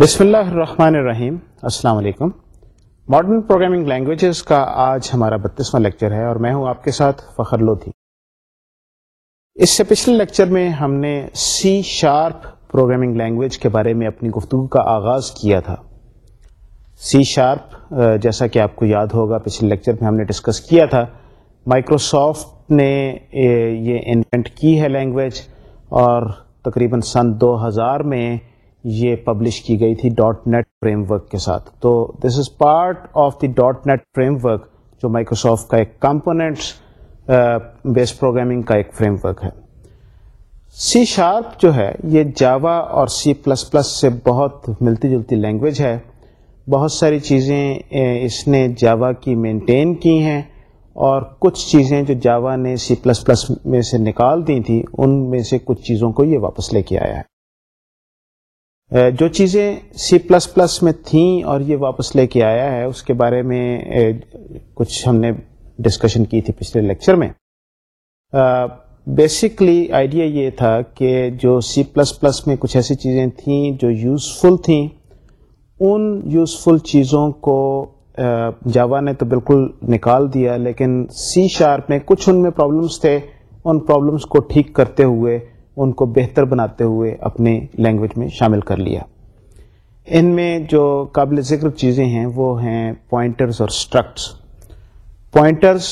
بسم اللہ الرحمن الرحیم السلام علیکم ماڈرن پروگرامنگ لینگویجز کا آج ہمارا بتیسواں لیکچر ہے اور میں ہوں آپ کے ساتھ فخر لو تھی اس سے پچھلے لیکچر میں ہم نے سی شارپ پروگرامنگ لینگویج کے بارے میں اپنی گفتگو کا آغاز کیا تھا سی شارپ جیسا کہ آپ کو یاد ہوگا پچھلے لیکچر میں ہم نے ڈسکس کیا تھا مائکروسافٹ نے یہ انوینٹ کی ہے لینگویج اور تقریباً سن دو ہزار میں یہ پبلش کی گئی تھی ڈاٹ نیٹ فریم ورک کے ساتھ تو this is part of the dot net framework جو مائکروسافٹ کا ایک کمپوننٹس بیس پروگرامنگ کا ایک فریم ورک ہے سی شارپ جو ہے یہ جاوا اور سی پلس پلس سے بہت ملتی جلتی لینگویج ہے بہت ساری چیزیں اس نے جاوا کی مینٹین کی ہیں اور کچھ چیزیں جو جاوا نے سی پلس پلس میں سے نکال دی تھیں ان میں سے کچھ چیزوں کو یہ واپس لے کے آیا ہے جو چیزیں سی پلس پلس میں تھیں اور یہ واپس لے کے آیا ہے اس کے بارے میں کچھ ہم نے ڈسکشن کی تھی پچھلے لیکچر میں بیسکلی آئیڈیا یہ تھا کہ جو سی پلس پلس میں کچھ ایسی چیزیں تھیں جو یوزفل تھیں ان یوزفل چیزوں کو جاوا نے تو بالکل نکال دیا لیکن سی شارپ میں کچھ ان میں پرابلمس تھے ان پرابلمس کو ٹھیک کرتے ہوئے ان کو بہتر بناتے ہوئے اپنے لینگویج میں شامل کر لیا ان میں جو قابل ذکر چیزیں ہیں وہ ہیں پوائنٹرز اور اسٹرکٹس پوائنٹرس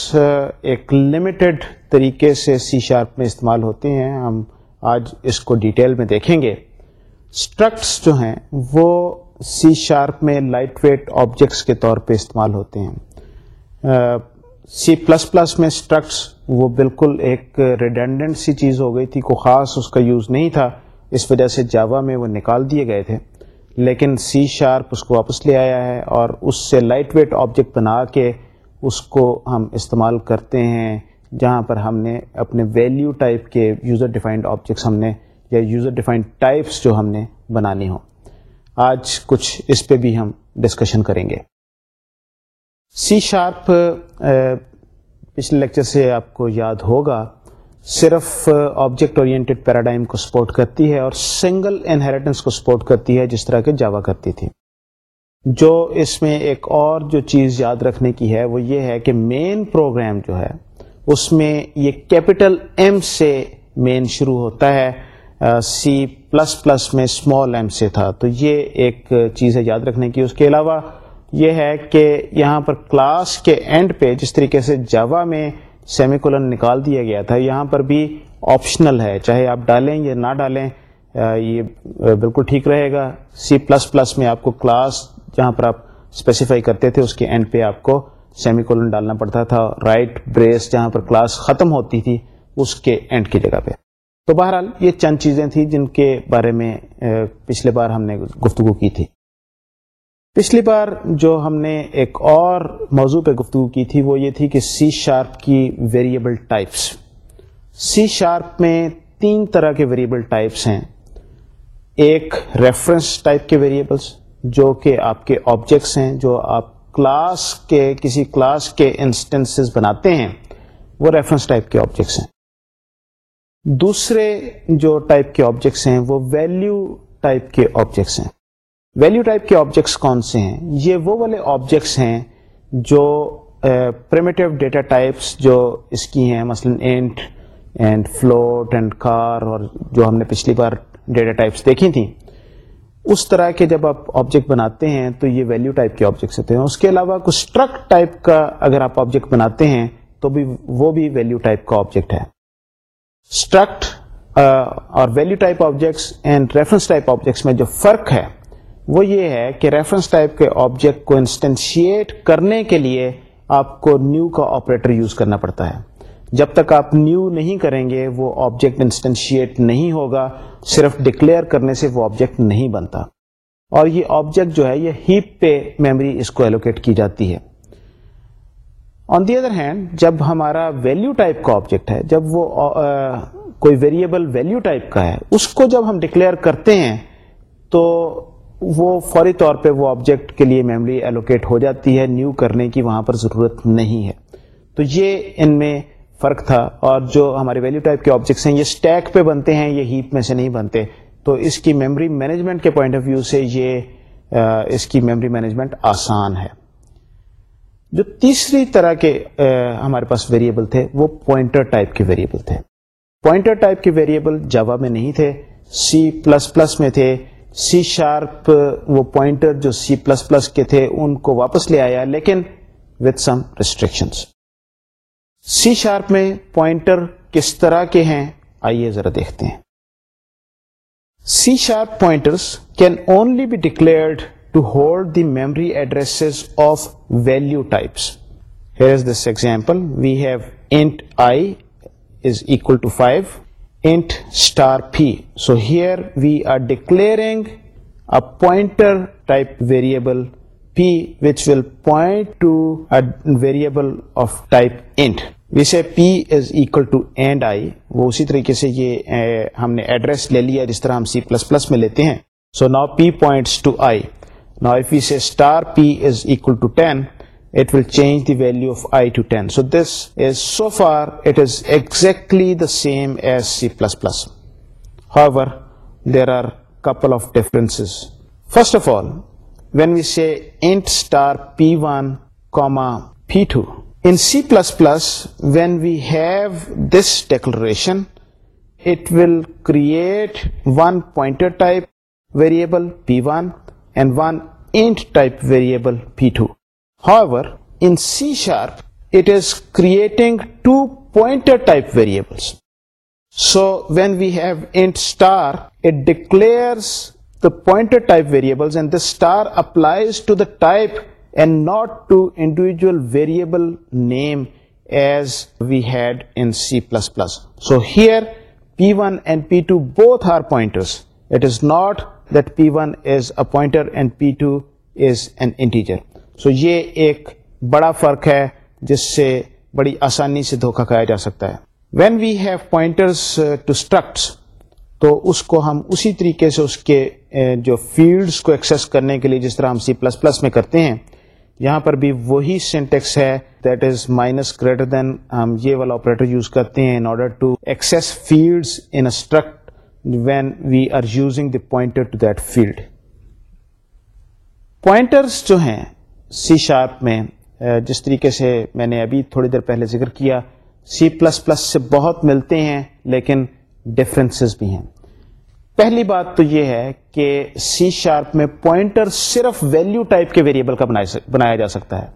ایک لمیٹڈ طریقے سے سی شارپ میں استعمال ہوتے ہیں ہم آج اس کو ڈیٹیل میں دیکھیں گے اسٹرکٹس جو ہیں وہ سی شارپ میں لائٹ ویٹ آبجیکٹس کے طور پہ استعمال ہوتے ہیں سی پلس پلس میں اسٹرکس وہ بالکل ایک ریڈنڈنٹ سی چیز ہو گئی تھی کو خاص اس کا یوز نہیں تھا اس وجہ سے جاوا میں وہ نکال دیے گئے تھے لیکن سی شارپ اس کو واپس لے آیا ہے اور اس سے لائٹ ویٹ آبجیکٹ بنا کے اس کو ہم استعمال کرتے ہیں جہاں پر ہم نے اپنے ویلیو ٹائپ کے یوزر ڈیفائنڈ آبجیکٹس ہم نے یا یوزر ڈیفائنڈ ٹائپس جو ہم نے بنانی ہوں آج کچھ اس پہ بھی ہم ڈسکشن کریں گے سی شارپ پچھلے لیکچر سے آپ کو یاد ہوگا صرف آبجیکٹ پیراڈائم کو سپورٹ کرتی ہے اور سنگل انہیریٹنس کو سپورٹ کرتی ہے جس طرح کے جاوا کرتی تھی جو اس میں ایک اور جو چیز یاد رکھنے کی ہے وہ یہ ہے کہ مین پروگرام جو ہے اس میں یہ کیپٹل ایم سے مین شروع ہوتا ہے سی پلس پلس میں اسمال ایم سے تھا تو یہ ایک چیز ہے یاد رکھنے کی اس کے علاوہ یہ ہے کہ یہاں پر کلاس کے اینڈ پہ جس طریقے سے جاوا میں سیمی کولن نکال دیا گیا تھا یہاں پر بھی آپشنل ہے چاہے آپ ڈالیں یا نہ ڈالیں یہ بالکل ٹھیک رہے گا سی پلس پلس میں آپ کو کلاس جہاں پر آپ اسپیسیفائی کرتے تھے اس کے اینڈ پہ آپ کو سیمی کولن ڈالنا پڑتا تھا رائٹ بریس جہاں پر کلاس ختم ہوتی تھی اس کے اینڈ کی جگہ پہ تو بہرحال یہ چند چیزیں تھیں جن کے بارے میں پچھلے بار ہم نے گفتگو کی تھی پچھلی بار جو ہم نے ایک اور موضوع پہ گفتگو کی تھی وہ یہ تھی کہ سی شارپ کی ویریبل ٹائپس سی شارپ میں تین طرح کے ویریبل ٹائپس ہیں ایک ریفرنس ٹائپ کے ویریبلس جو کہ آپ کے آبجیکٹس ہیں جو آپ کلاس کے کسی کلاس کے انسٹنس بناتے ہیں وہ ریفرنس ٹائپ کے آبجیکٹس ہیں دوسرے جو ٹائپ کے آبجیکٹس ہیں وہ ویلیو ٹائپ کے آبجیکٹس ہیں ویلو ٹائپ کے آبجیکٹس کون سے ہیں یہ وہ والے آبجیکٹس ہیں جو پریمیٹیو ڈیٹا ٹائپس جو اس کی ہیں مثلا اینڈ فلوٹ اینڈ کار اور جو ہم نے پچھلی بار ڈیٹا ٹائپس دیکھی تھیں اس طرح کے جب آپ آبجیکٹ بناتے ہیں تو یہ ویلو ٹائپ کے آبجیکٹس ہوتے ہیں اس کے علاوہ کچھ اسٹرکٹ ٹائپ کا اگر آپ آبجیکٹ بناتے ہیں تو بھی وہ بھی ویلو ٹائپ کا آبجیکٹ ہے اسٹرکٹ اور value type objects and reference type objects میں جو فرق ہے وہ یہ ہے کہ ریفرنس ٹائپ کے آبجیکٹ کو انسٹینشیٹ کرنے کے لیے آپ کو نیو کا آپریٹر یوز کرنا پڑتا ہے جب تک آپ نیو نہیں کریں گے وہ آبجیکٹ نہیں ہوگا صرف ڈکلیئر کرنے سے وہ آبجیکٹ نہیں بنتا اور یہ آبجیکٹ جو ہے یہ ہیپ پہ میموری اس کو ایلوکیٹ کی جاتی ہے آن دی ادر ہینڈ جب ہمارا ویلیو ٹائپ کا آبجیکٹ ہے جب وہ کوئی ویریبل ویلیو ٹائپ کا ہے اس کو جب ہم ڈکلیئر کرتے ہیں تو وہ فوری طور پہ وہ آبجیکٹ کے لیے میموری ایلوکیٹ ہو جاتی ہے نیو کرنے کی وہاں پر ضرورت نہیں ہے تو یہ ان میں فرق تھا اور جو ہمارے ویلو ٹائپ کے آبجیکٹس ہیں یہ اسٹیک پہ بنتے ہیں یہ ہیپ میں سے نہیں بنتے تو اس کی میموری مینجمنٹ کے پوائنٹ آف ویو سے یہ اس کی میموری مینجمنٹ آسان ہے جو تیسری طرح کے ہمارے پاس ویریبل تھے وہ پوائنٹر ٹائپ کے ویریبل تھے پوائنٹر ٹائپ کے ویریبل جاوا میں نہیں تھے سی پلس پلس میں تھے سی شارپ وہ پوائنٹر جو سی پلس پلس کے تھے ان کو واپس لے آیا لیکن with some restriction C sharp میں پوائنٹر کس طرح کے ہیں آئیے ذرا دیکھتے ہیں C sharp pointers can only be declared to hold the memory address of value types here is this example we have int i is equal to five p so here we are declare p will point p is equal to and I وہ اسی طریقے سے یہ eh, ہم نے address لے لیا جس طرح ہم سی پلس پلس میں لیتے ہیں سو نو پی پوائنٹ سے star p is equal to ten it will change the value of I to 10. So this is, so far it is exactly the same as C++. However, there are a couple of differences. First of all, when we say int star p1 comma p2, in C++, when we have this declaration, it will create one pointer type variable p1 and one int type variable p2. However, in C#, it is creating two pointer type variables. So when we have int star, it declares the pointer type variables, and the star applies to the type and not to individual variable name as we had in C++. So here P1 and P2 both are pointers. It is not that P1 is a pointer and P2 is an integer. So یہ ایک بڑا فرق ہے جس سے بڑی آسانی سے دھوکہ کھایا جا سکتا ہے when we have pointers to structs تو اس کو ہم اسی طریقے سے اس کے uh, جو فیلڈس کو ایکسس کرنے کے لیے جس طرح ہم سی پلس پلس میں کرتے ہیں یہاں پر بھی وہی سینٹیکس ہے that is minus greater than ہم یہ والا آپریٹر یوز کرتے ہیں in order to access field struct when we are using the pointer to that field pointers جو ہیں سی شارپ میں جس طریقے سے میں نے ابھی تھوڑی دیر پہلے ذکر کیا سی پلس پلس سے بہت ملتے ہیں لیکن ڈفرینسز بھی ہیں پہلی بات تو یہ ہے کہ سی شارپ میں پوائنٹر صرف ویلیو ٹائپ کے ویریبل کا بنایا جا سکتا ہے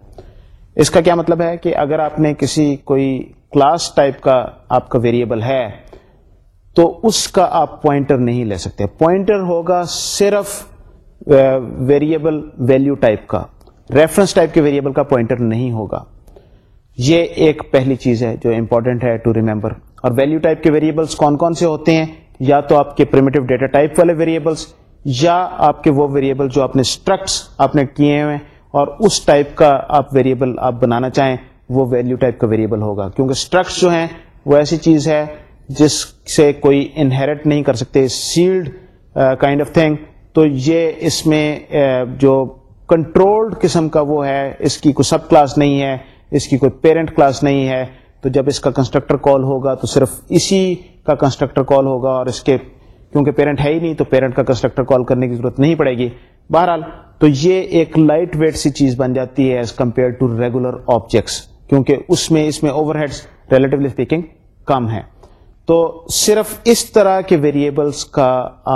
اس کا کیا مطلب ہے کہ اگر آپ نے کسی کوئی کلاس ٹائپ کا آپ کا ویریبل ہے تو اس کا آپ پوائنٹر نہیں لے سکتے پوائنٹر ہوگا صرف ویریبل ویلیو ٹائپ کا ریفرنس ٹائپ کے ویریبل کا پوائنٹر نہیں ہوگا یہ ایک پہلی چیز ہے جو امپورٹنٹ ہے ٹو ریمبر اور ٹائپ کے ویریبلس کون کون سے ہوتے ہیں یا تو آپ کے پرمیٹو ڈیٹا ٹائپ والے ویریبلس یا آپ کے وہ ویریبل جو آپ آپ نے نے اسٹرکٹس کیے ہوئے اور اس ٹائپ کا آپ ویریبل آپ بنانا چاہیں وہ ویلو ٹائپ کا ویریبل ہوگا کیونکہ اسٹرکٹس جو ہیں وہ ایسی چیز ہے جس سے کوئی انہیرٹ نہیں کر سکتے سیلڈ کائنڈ آف تھنگ تو یہ اس میں uh, جو کنٹرولڈ قسم کا وہ ہے اس کی کوئی سب کلاس نہیں ہے اس کی کوئی پیرنٹ کلاس نہیں ہے تو جب اس کا کنسٹرکٹر کال ہوگا تو صرف اسی کا کنسٹرکٹر کال ہوگا اور اس کے کیونکہ پیرنٹ ہے ہی نہیں تو پیرنٹ کا کنسٹرکٹر کال کرنے کی ضرورت نہیں پڑے گی بہرحال تو یہ ایک لائٹ ویٹ سی چیز بن جاتی ہے as compared to regular objects کیونکہ اس میں اس میں اوور ہیڈ ریلیٹولی اسپیکنگ کم ہے تو صرف اس طرح کے ویریبلس کا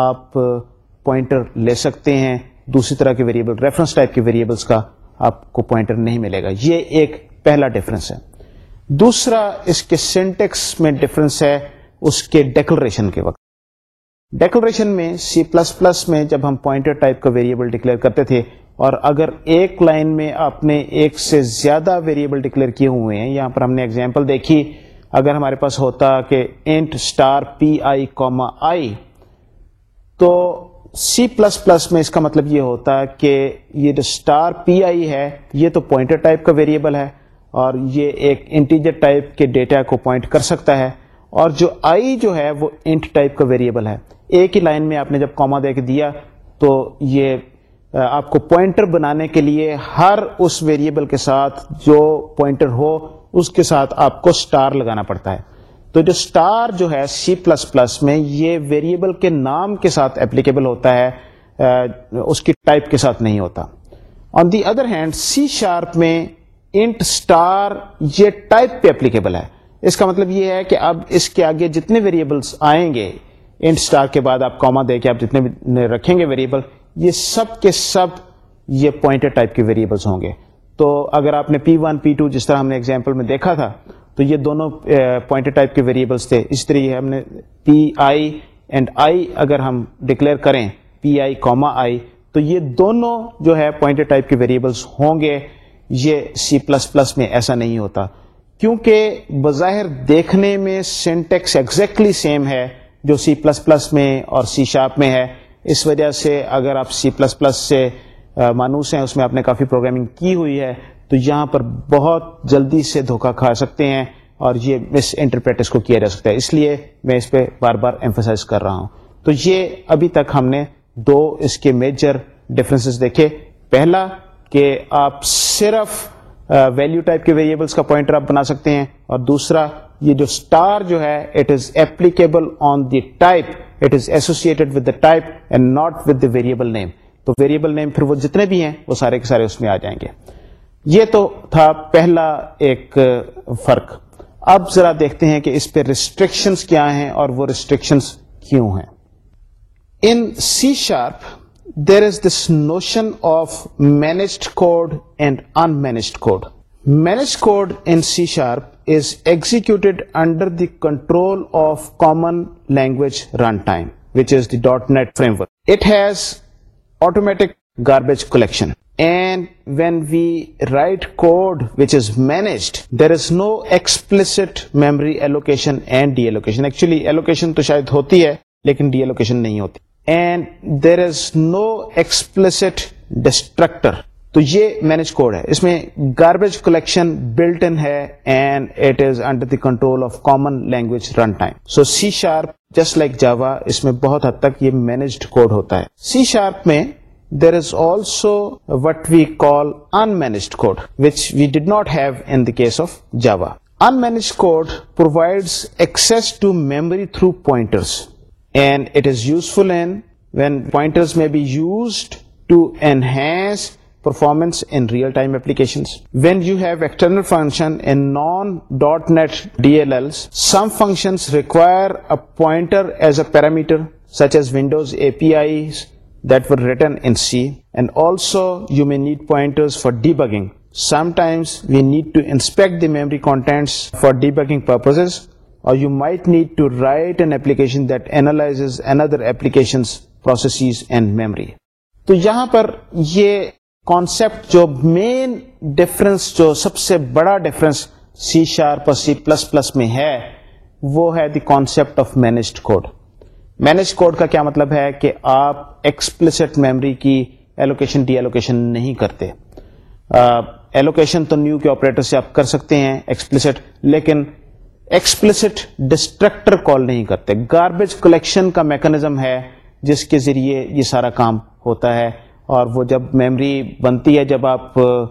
آپ پوائنٹر لے سکتے ہیں دوسری طرح کے ویریبل ریفرنس ٹائپ کے ویریبلس کا آپ کو پوائنٹر نہیں ملے گا یہ ایک پہلا ڈفرینس ہے دوسرا اس کے سینٹیکس میں ڈفرینس ہے اس کے ڈیکلریشن کے وقت ڈیکلریشن میں سی پلس پلس میں جب ہم پوائنٹر ٹائپ کا ویریبل ڈکلیئر کرتے تھے اور اگر ایک لائن میں آپ نے ایک سے زیادہ ویریبل ڈکلیئر کیے ہوئے ہیں یہاں پر ہم نے ایگزامپل دیکھی اگر ہمارے پاس ہوتا کہ int star P I comma I تو سی پلس پلس میں اس کا مطلب یہ ہوتا ہے کہ یہ جو اسٹار پی آئی ہے یہ تو پوائنٹر ٹائپ کا ویریبل ہے اور یہ ایک انٹیجر ٹائپ کے ڈیٹا کو پوائنٹ کر سکتا ہے اور جو آئی جو ہے وہ انٹ ٹائپ کا ویریبل ہے ایک ہی لائن میں آپ نے جب دے دیکھ دیا تو یہ آپ کو پوائنٹر بنانے کے لیے ہر اس ویریبل کے ساتھ جو پوائنٹر ہو اس کے ساتھ آپ کو اسٹار لگانا پڑتا ہے تو جو اسٹار جو ہے سی پلس پلس میں یہ ویریبل کے نام کے ساتھ اپلیکیبل ہوتا ہے اس کی ٹائپ کے ساتھ نہیں ہوتا on the other hand C sharp میں انٹ اسٹار یہ ٹائپ پہ اپلیکیبل ہے اس کا مطلب یہ ہے کہ اب اس کے آگے جتنے ویریبلس آئیں گے انٹ اسٹار کے بعد آپ کوما دے کے آپ جتنے بھی رکھیں گے ویریبل یہ سب کے سب یہ پوائنٹ ٹائپ کے ویریبلس ہوں گے تو اگر آپ نے پی ون پی ٹو جس طرح ہم نے ایگزامپل میں دیکھا تھا تو یہ دونوں پوائنٹ ٹائپ کے ویریبلس تھے اس طریقے ہم نے پی آئی اینڈ آئی اگر ہم ڈکلیئر کریں پی آئی کوما آئی تو یہ دونوں جو ہے پوائنٹ ٹائپ کے ویریبلس ہوں گے یہ سی پلس پلس میں ایسا نہیں ہوتا کیونکہ بظاہر دیکھنے میں سینٹیکس ایگزیکٹلی سیم ہے جو سی پلس پلس میں اور سی شاپ میں ہے اس وجہ سے اگر آپ سی پلس پلس سے مانوس ہیں اس میں آپ نے کافی پروگرامنگ کی ہوئی ہے تو یہاں پر بہت جلدی سے دھوکہ کھا سکتے ہیں اور یہ مس انٹرپریٹ اس کو کیا جا سکتا ہے اس لیے میں اس پہ بار بار ایمفسائز کر رہا ہوں تو یہ ابھی تک ہم نے دو اس کے میجر ڈفرینس دیکھے پہلا کہ آپ صرف ویلیو ٹائپ کے ویریبلس کا پوائنٹر آپ بنا سکتے ہیں اور دوسرا یہ جو اسٹار جو ہے it is applicable on the type it is associated with the type and not with the variable name تو ویریبل نیم پھر وہ جتنے بھی ہیں وہ سارے کے سارے اس میں آ جائیں گے یہ تو تھا پہلا ایک فرق اب ذرا دیکھتے ہیں کہ اس پہ ریسٹرکشنس کیا ہیں اور وہ ریسٹرکشنس کیوں ہیں in C sharp there is this notion of managed code and unmanaged code manage code in C sharp is under the control of common language runtime which is the dot net framework it has automatic garbage collection and when we write code which is managed there is no explicit memory allocation and deallocation actually allocation تو شاید ہوتی ہے لیکن D allocation نہیں ہوتی and there is no ایکسپلس distractor تو یہ manage code ہے اس میں گاربیج کلیکشن بلٹ ان ہے and it is under the control of common language run time so C sharp just like Java اس میں بہت حد تک یہ مینجڈ کوڈ ہوتا ہے سی شارپ میں there is also what we call unmanaged code which we did not have in the case of Java un manage code provide access to memory through pointers and it is useful and when pointers may be used to enhance performance real time when you function for debugging or you might need to write extensions and memory تو یہاں پر یہ concept جو main difference جو سب سے بڑا difference C sharp اور سی پلس پلس میں ہے وہ ہے the concept of managed code manage code کا کیا مطلب ہے کہ آپ ایکسپلسٹ میموری کی ایلوکیشن ڈی ایلوکیشن نہیں کرتے ایلوکیشن تو نیو کے آپریٹر سے آپ کر سکتے ہیں ایکسپلسٹ لیکن ایکسپلسٹ ڈسٹریکٹر کال نہیں کرتے گاربیج کلیکشن کا میکنزم ہے جس کے ذریعے یہ سارا کام ہوتا ہے اور وہ جب میمری بنتی ہے جب آپ کا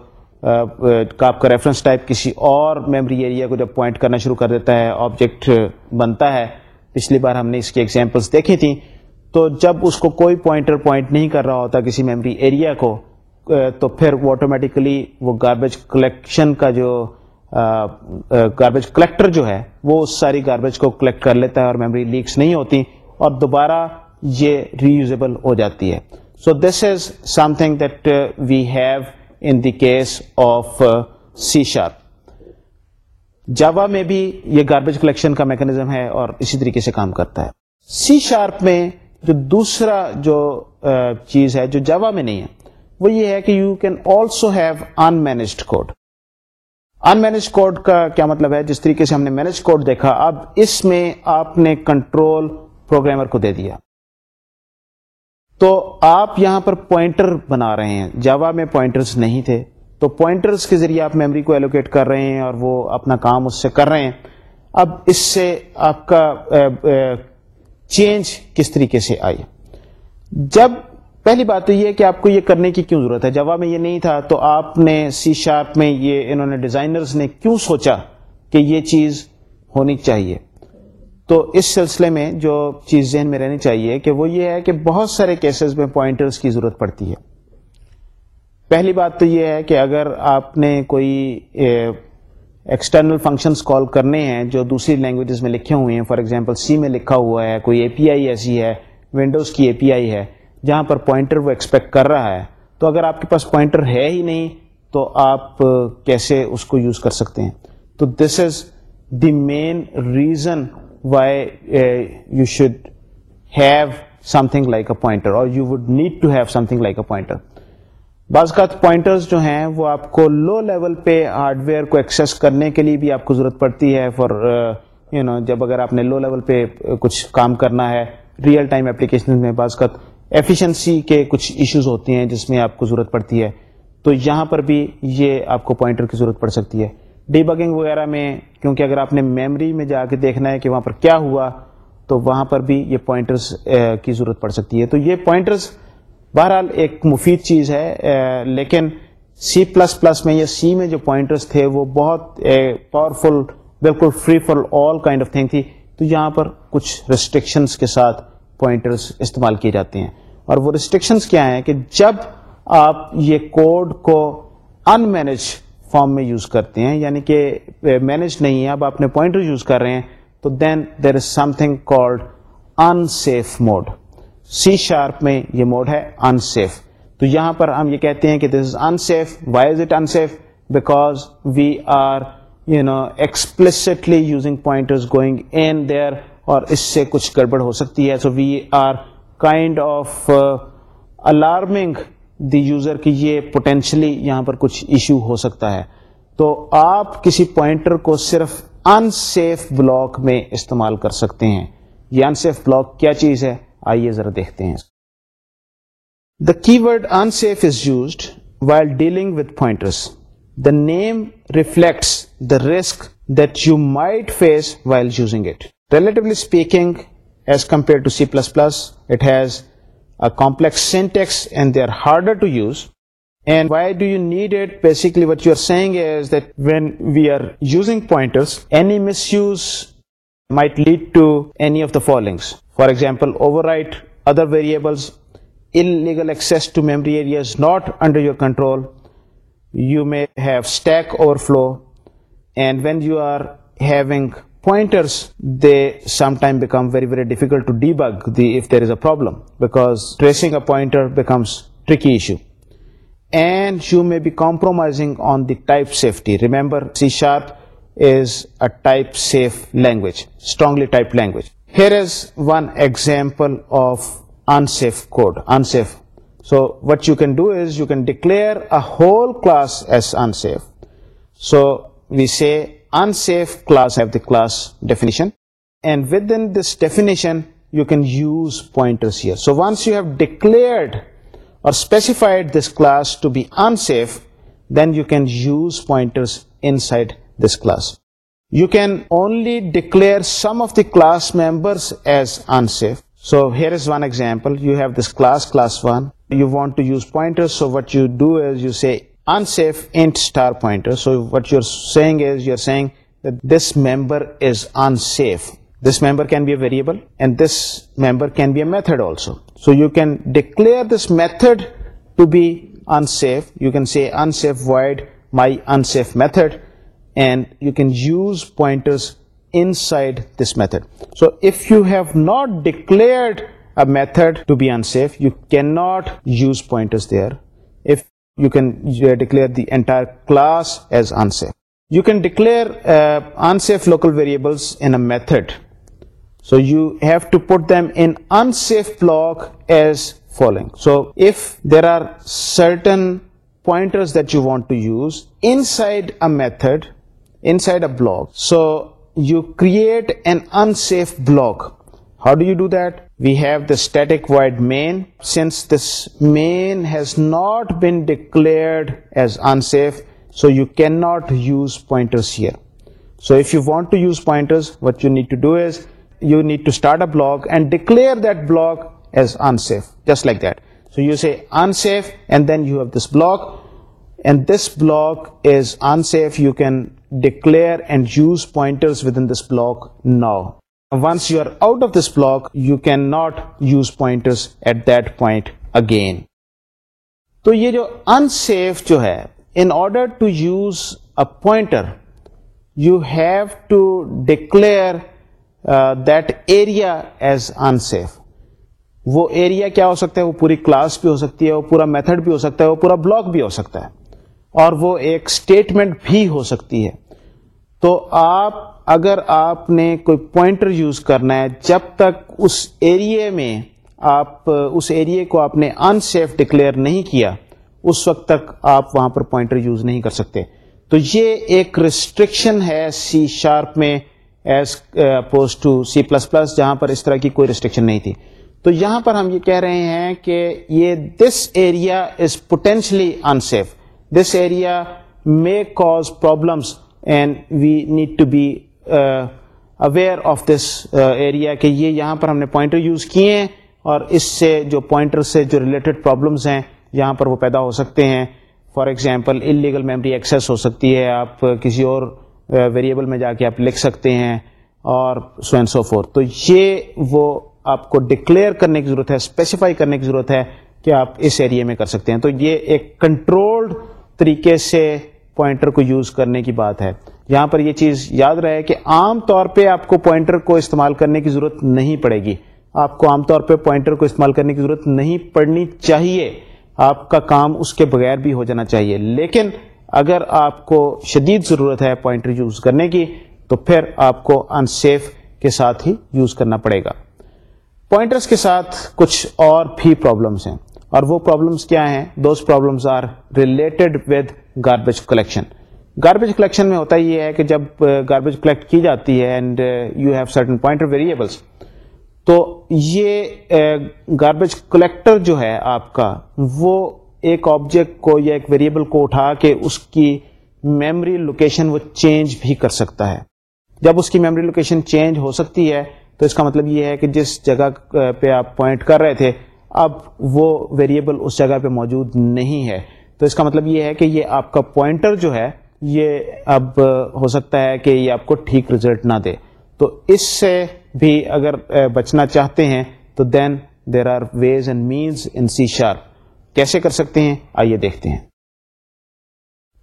آپ کا ریفرنس ٹائپ کسی اور میمری ایریا کو جب پوائنٹ کرنا شروع کر دیتا ہے آبجیکٹ بنتا ہے پچھلی بار ہم نے اس کی ایگزامپلس دیکھی تھیں تو جب اس کو کوئی پوائنٹر پوائنٹ نہیں کر رہا ہوتا کسی میمری ایریا کو تو پھر وہ آٹومیٹیکلی وہ گاربیج کلیکشن کا جو گاربیج کلیکٹر جو ہے وہ اس ساری گاربیج کو کلیکٹ کر لیتا ہے اور میموری لیکس نہیں ہوتی اور دوبارہ یہ ری یوزیبل ہو جاتی ہے so this is something that we have in the case of C sharp Java میں بھی یہ گاربیج کلیکشن کا میکنزم ہے اور اسی طریقے سے کام کرتا ہے سی شارپ میں جو دوسرا جو چیز ہے جو جاوا میں نہیں ہے وہ یہ ہے کہ you can also have unmanaged code unmanage code کا کیا مطلب ہے جس طریقے سے ہم نے مینج کوڈ دیکھا اب اس میں آپ نے کنٹرول پروگرامر کو دے دیا تو آپ یہاں پر پوائنٹر بنا رہے ہیں جاوا میں پوائنٹرز نہیں تھے تو پوائنٹرز کے ذریعے آپ میموری کو ایلوکیٹ کر رہے ہیں اور وہ اپنا کام اس سے کر رہے ہیں اب اس سے آپ کا چینج کس طریقے سے آئی جب پہلی بات تو یہ کہ آپ کو یہ کرنے کی کیوں ضرورت ہے جوا میں یہ نہیں تھا تو آپ نے سی شارپ میں یہ انہوں نے ڈیزائنرز نے کیوں سوچا کہ یہ چیز ہونی چاہیے تو اس سلسلے میں جو چیز ذہن میں رہنی چاہیے کہ وہ یہ ہے کہ بہت سارے کیسز میں پوائنٹرز کی ضرورت پڑتی ہے پہلی بات تو یہ ہے کہ اگر آپ نے کوئی ایکسٹرنل فنکشنز کال کرنے ہیں جو دوسری لینگویجز میں لکھے ہوئے ہیں فار ایگزامپل سی میں لکھا ہوا ہے کوئی اے پی آئی ایسی ہے ونڈوز کی اے پی آئی ہے جہاں پر پوائنٹر وہ ایکسپیکٹ کر رہا ہے تو اگر آپ کے پاس پوائنٹر ہے ہی نہیں تو آپ کیسے اس کو یوز کر سکتے ہیں تو this is the main reason why you should have something like a pointer or you would need to have something like a pointer بعض کا پوائنٹرز جو ہیں وہ آپ کو لو لیول پہ ہارڈ ویئر کو ایکسیس کرنے کے لیے بھی آپ کو ضرورت پڑتی ہے فار یو نو جب اگر آپ نے لو لیول پہ کچھ کام کرنا ہے ریئل ٹائم اپلیکیشن میں بعض کا ایفیشنسی کے کچھ ایشوز ہوتے ہیں جس میں آپ کو ضرورت پڑتی ہے تو یہاں پر بھی یہ آپ کو پوائنٹر کی ضرورت پڑ سکتی ہے ڈی بگنگ وغیرہ میں کیونکہ اگر آپ نے میموری میں جا کے دیکھنا ہے کہ وہاں پر کیا ہوا تو وہاں پر بھی یہ پوائنٹرس کی ضرورت پڑ سکتی ہے تو یہ پوائنٹرس بہرحال ایک مفید چیز ہے لیکن سی پلس پلس میں یا سی میں جو پوائنٹرس تھے وہ بہت پاورفل بالکل free for all kind of thing تھی تو یہاں پر کچھ ریسٹرکشنس کے ساتھ پوائنٹرس استعمال کیے جاتے ہیں اور وہ ریسٹرکشنس کیا ہیں کہ جب آپ یہ کوڈ کو ان مینج فارم میں یوز کرتے ہیں یعنی کہ مینج نہیں ہے اب آپ نے پوائنٹر یوز کر رہے ہیں تو then there is something called unsafe mode C sharp میں یہ موڈ ہے ان سیف تو یہاں پر ہم یہ کہتے ہیں کہ this is safe why is it unsafe because we are you know explicitly using pointers going in there اور اس سے کچھ گڑبڑ ہو سکتی ہے so we are kind of alarming the user کی یہ پوٹینشلی یہاں پر کچھ ایشو ہو سکتا ہے تو آپ کسی پوائنٹر کو صرف ان سیف بلاک میں استعمال کر سکتے ہیں یہ ان سیف بلاک کیا چیز ہے آئیے ذرا دیکھتے ہیں the keyword unsafe is used while dealing with pointers the name reflects the risk that you might face while using it relatively speaking as compare to C plus plus it has a complex syntax and they are harder to use. And why do you need it? Basically what you are saying is that when we are using pointers, any misuse might lead to any of the followings. For example, overwrite other variables, illegal access to memory areas not under your control. You may have stack overflow, and when you are having pointers so may be compromise a language strongly type language here is one example of unsafe code int you can do is you can declare a whole class as unsafe so we see unsafe class have the class define declare some of the class members as unsafe so here is one example you have this class class one you want to use pointer so what you do as you see unsafe int star pointer. So what you're saying is, you're saying that this member is unsafe. This member can be a variable and this member can be a method also. So you can declare this method to be unsafe. You can say unsafe void my unsafe method, and you can use pointers inside this method. So if you have not declared a method to be unsafe, you cannot use pointers there. If you can uh, declare the entire class as unsafe. You can declare uh, unsafe local variables in a method. So you have to put them in unsafe block as following. So if there are certain pointers that you want to use inside a method, inside a block, so you create an unsafe block. How do you do that? we have the static void main. Since this main has not been declared as unsafe, so you cannot use pointers here. So if you want to use pointers, what you need to do is you need to start a block and declare that block as unsafe, just like that. So you say unsafe, and then you have this block, and this block is unsafe. You can declare and use pointers within this block now. Once you are out of this block you can not use point at again تو یہ جو unsafe جو ہے in order to use have you have to that area as unsafe وہ area کیا ہو سکتا ہے وہ پوری کلاس بھی ہو سکتی ہے وہ پورا میتھڈ بھی ہو سکتا ہے وہ پورا بلاک بھی ہو سکتا ہے اور وہ ایک اسٹیٹمنٹ بھی ہو سکتی ہے تو آپ اگر آپ نے کوئی پوائنٹر یوز کرنا ہے جب تک اس ایریے میں آپ اس ایریے کو آپ نے انسیف ڈکلیئر نہیں کیا اس وقت تک آپ وہاں پر پوائنٹر یوز نہیں کر سکتے تو یہ ایک ریسٹرکشن ہے سی شارپ میں as oppose to C plus plus جہاں پر اس طرح کی کوئی ریسٹرکشن نہیں تھی تو یہاں پر ہم یہ کہہ رہے ہیں کہ یہ this area is potentially unsafe this area may cause problems and we need to be aware of this area کہ یہ یہاں پر ہم نے پوائنٹر یوز کیے ہیں اور اس سے جو پوائنٹر سے جو ریلیٹڈ پرابلمس ہیں یہاں پر وہ پیدا ہو سکتے ہیں for example illegal memory access ہو سکتی ہے آپ کسی اور ویریبل uh, میں جا کے آپ لکھ سکتے ہیں اور سو اینڈ سو فور تو یہ وہ آپ کو ڈکلیئر کرنے کی ضرورت ہے اسپیسیفائی کرنے کی ضرورت ہے کہ آپ اس ایریا میں کر سکتے ہیں تو یہ ایک کنٹرولڈ طریقے سے پوائنٹر کو یوز کرنے کی بات ہے یہاں پر یہ چیز یاد رہے کہ عام طور پہ آپ کو پوائنٹر کو استعمال کرنے کی ضرورت نہیں پڑے گی آپ کو عام طور پہ پوائنٹر کو استعمال کرنے کی ضرورت نہیں پڑنی چاہیے آپ کا کام اس کے بغیر بھی ہو جانا چاہیے لیکن اگر آپ کو شدید ضرورت ہے پوائنٹر یوز کرنے کی تو پھر آپ کو انسیف کے ساتھ ہی یوز کرنا پڑے گا پوائنٹرس کے ساتھ کچھ اور بھی پرابلمس ہیں اور وہ پرابلمس کیا ہیں those problems are related with garbage collection garbage collection میں ہوتا یہ ہے کہ جب گاربیج کلیکٹ کی جاتی ہے and you have certain point variables تو یہ گاربیج کلیکٹر جو ہے آپ کا وہ ایک آبجیکٹ کو یا ایک ویریبل کو اٹھا کے اس کی میمری لوکیشن وہ چینج بھی کر سکتا ہے جب اس کی میمری لوکیشن چینج ہو سکتی ہے تو اس کا مطلب یہ ہے کہ جس جگہ پہ آپ پوائنٹ کر رہے تھے اب وہ ویریبل اس جگہ پہ موجود نہیں ہے تو اس کا مطلب یہ ہے کہ یہ آپ کا پوائنٹر جو ہے یہ اب ہو سکتا ہے کہ یہ آپ کو ٹھیک رزلٹ نہ دے تو اس سے بھی اگر بچنا چاہتے ہیں تو then there are ways and means in C sharp کیسے کر سکتے ہیں آئیے دیکھتے ہیں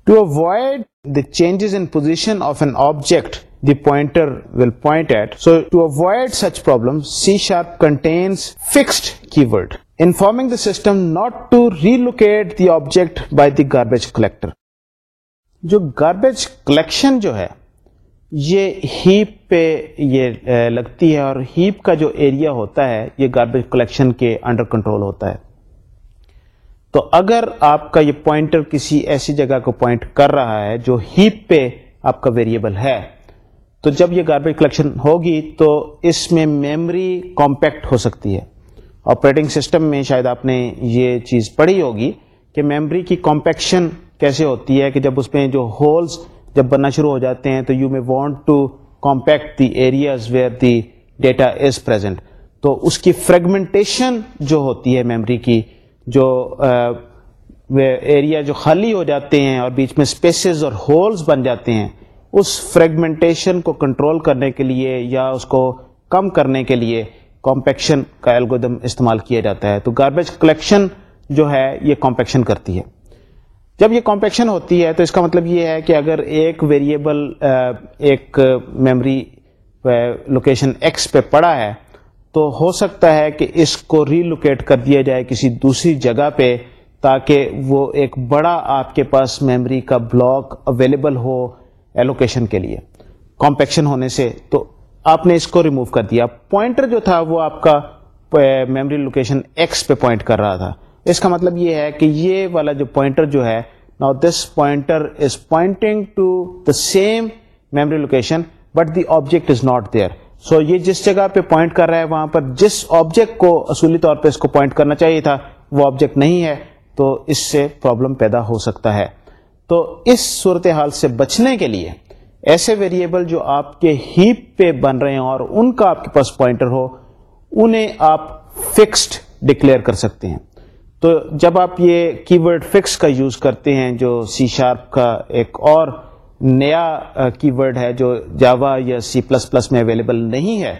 to avoid the changes in position of an object the pointer will point at so to avoid such problem C sharp contains fixed keyword informing the system not to relocate the object by the garbage collector جو garbage collection جو ہے یہ heap پہ یہ لگتی ہے اور heap کا جو ایریا ہوتا ہے یہ گاربیج کلیکشن کے انڈر کنٹرول ہوتا ہے تو اگر آپ کا یہ پوائنٹر کسی ایسی جگہ کو پوائنٹ کر رہا ہے جو ہیپ پہ آپ کا ویریبل ہے تو جب یہ گاربیج کلیکشن ہوگی تو اس میں میمری کمپیکٹ ہو سکتی ہے آپریٹنگ سسٹم میں شاید آپ نے یہ چیز پڑھی ہوگی کہ میمری کی کمپیکشن کیسے ہوتی ہے کہ جب اس میں جو ہولس جب بننا شروع ہو جاتے ہیں تو you may want to compact the areas where the data is present تو اس کی فریگمنٹیشن جو ہوتی ہے میموری کی جو ایریا جو خالی ہو جاتے ہیں اور بیچ میں اسپیسیز اور ہولز بن جاتے ہیں اس فریگمنٹیشن کو کنٹرول کرنے کے لیے یا اس کو کم کرنے کے لیے کمپیکشن کا الگودم استعمال کیا جاتا ہے تو گاربیج کلیکشن جو ہے یہ کمپیکشن کرتی ہے جب یہ کمپیکشن ہوتی ہے تو اس کا مطلب یہ ہے کہ اگر ایک ویریبل ایک میموری لوکیشن ایکس پہ پڑا ہے تو ہو سکتا ہے کہ اس کو ری لوکیٹ کر دیا جائے کسی دوسری جگہ پہ تاکہ وہ ایک بڑا آپ کے پاس میموری کا بلاک اویلیبل ہو ایلوکیشن کے لیے کمپیکشن ہونے سے تو آپ نے اس کو ریموو کر دیا پوائنٹر جو تھا وہ آپ کا میموری لوکیشن ایکس پہ پوائنٹ کر رہا تھا اس کا مطلب یہ ہے کہ یہ والا جو پوائنٹر جو ہے نا this pointer is pointing to the same memory location but the object is not there so یہ جس جگہ پہ پوائنٹ کر رہا ہے وہاں پر جس آبجیکٹ کو اصولی طور پہ اس کو پوائنٹ کرنا چاہیے تھا وہ آبجیکٹ نہیں ہے تو اس سے پرابلم پیدا ہو سکتا ہے تو اس صورت حال سے بچنے کے لیے ایسے ویریبل جو آپ کے ہیپ پہ بن رہے ہیں اور ان کا آپ کے پاس پوائنٹر ہو انہیں آپ فکسڈ ڈکلیئر کر سکتے ہیں تو جب آپ یہ کی ورڈ فکس کا یوز کرتے ہیں جو سی شارپ کا ایک اور نیا کی ورڈ ہے جو جاوا یا سی پلس پلس میں اویلیبل نہیں ہے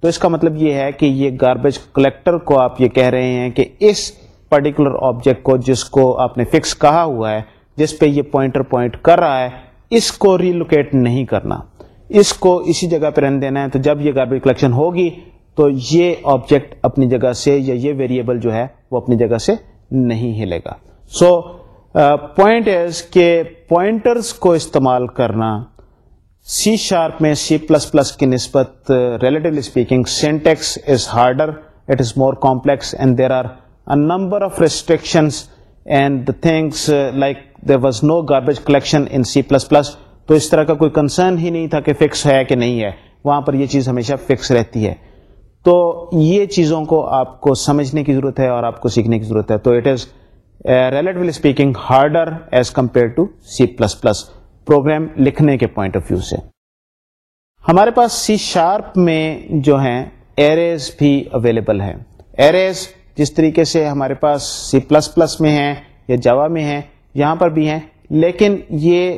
تو اس کا مطلب یہ ہے کہ یہ گاربیج کلیکٹر کو آپ یہ کہہ رہے ہیں کہ اس پرٹیکولر آبجیکٹ کو جس کو آپ نے فکس کہا ہوا ہے جس پہ یہ پوائنٹر پوائنٹ کر رہا ہے اس کو ریلوکیٹ نہیں کرنا اس کو اسی جگہ پہ رہنے دینا ہے تو جب یہ گاربیج کلیکشن ہوگی تو یہ آبجیکٹ اپنی جگہ سے یا یہ ویریبل جو ہے وہ اپنی جگہ سے نہیں ہلے گا سو پوائنٹ uh, کہ پوائنٹرس کو استعمال کرنا سی شارپ میں سی پلس پلس کی نسبت relatively speaking syntax is harder it is more complex and there are a number of restrictions and things like there was no garbage collection in C plus plus تو اس طرح کا کوئی concern ہی نہیں تھا کہ فکس ہے کہ نہیں ہے وہاں پر یہ چیز ہمیشہ فکس رہتی ہے تو یہ چیزوں کو آپ کو سمجھنے کی ضرورت ہے اور آپ کو سیکھنے کی ضرورت ہے تو it is relatively speaking harder as compare to C plus plus program لکھنے کے پوائنٹ آف ویو سے ہمارے پاس سی شارپ میں جو ہیں ایریز بھی اویلیبل ہیں ایریز جس طریقے سے ہمارے پاس سی پلس پلس میں ہیں یا جاوا میں ہیں یہاں پر بھی ہیں لیکن یہ